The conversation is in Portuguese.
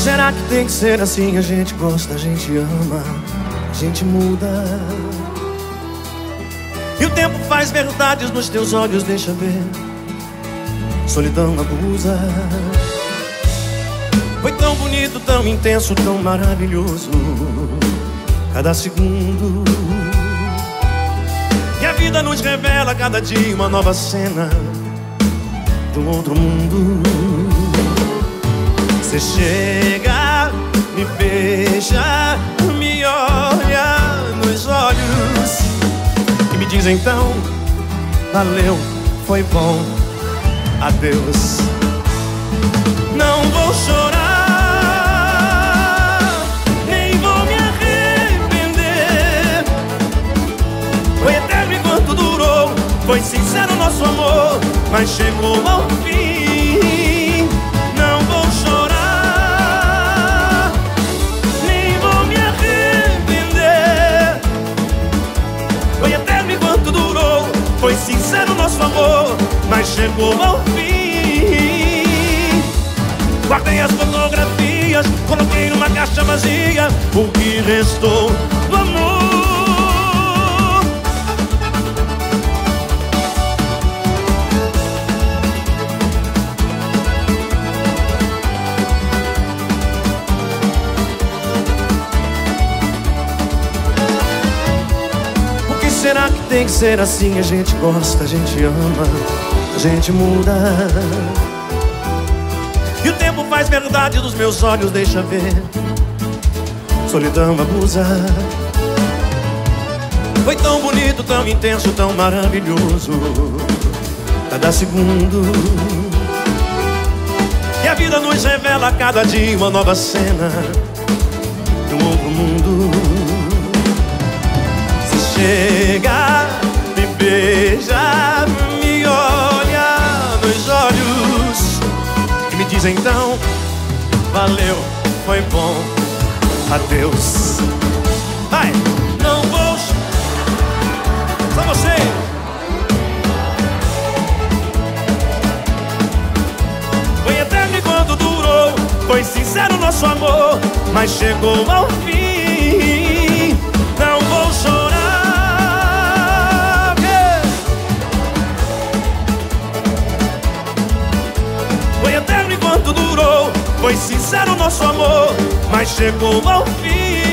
será que tem que ser assim? A gente gosta, a gente ama, a gente muda. E o tempo faz verdades nos teus olhos, deixa ver. Solidão abusa. Foi tão bonito, tão intenso, tão maravilhoso. Cada segundo. E a vida nos revela cada dia uma nova cena do outro mundo. Você chega, me beija, me olha nos olhos e me diz então: valeu, foi bom, adeus. Não vou chorar, foi sincero nosso amor, mas chegou ao fim. Nosso amor, mas chegou ao fim. Guardei as fotografias, coloquei numa caixa vazia o que restou será que tem que ser assim? A gente gosta, a gente ama, a gente muda. E o tempo faz verdade dos meus olhos, deixa ver. Solidão abusa. Foi tão bonito, tão intenso, tão maravilhoso. Cada segundo. E a vida nos revela a cada dia uma nova cena diz então: valeu, foi bom, adeus. Vai, não vou. Só você. Foi eterno enquanto durou, foi sincero nosso amor, mas chegou ao fim. Foi sincero nosso amor, mas chegou ao fim.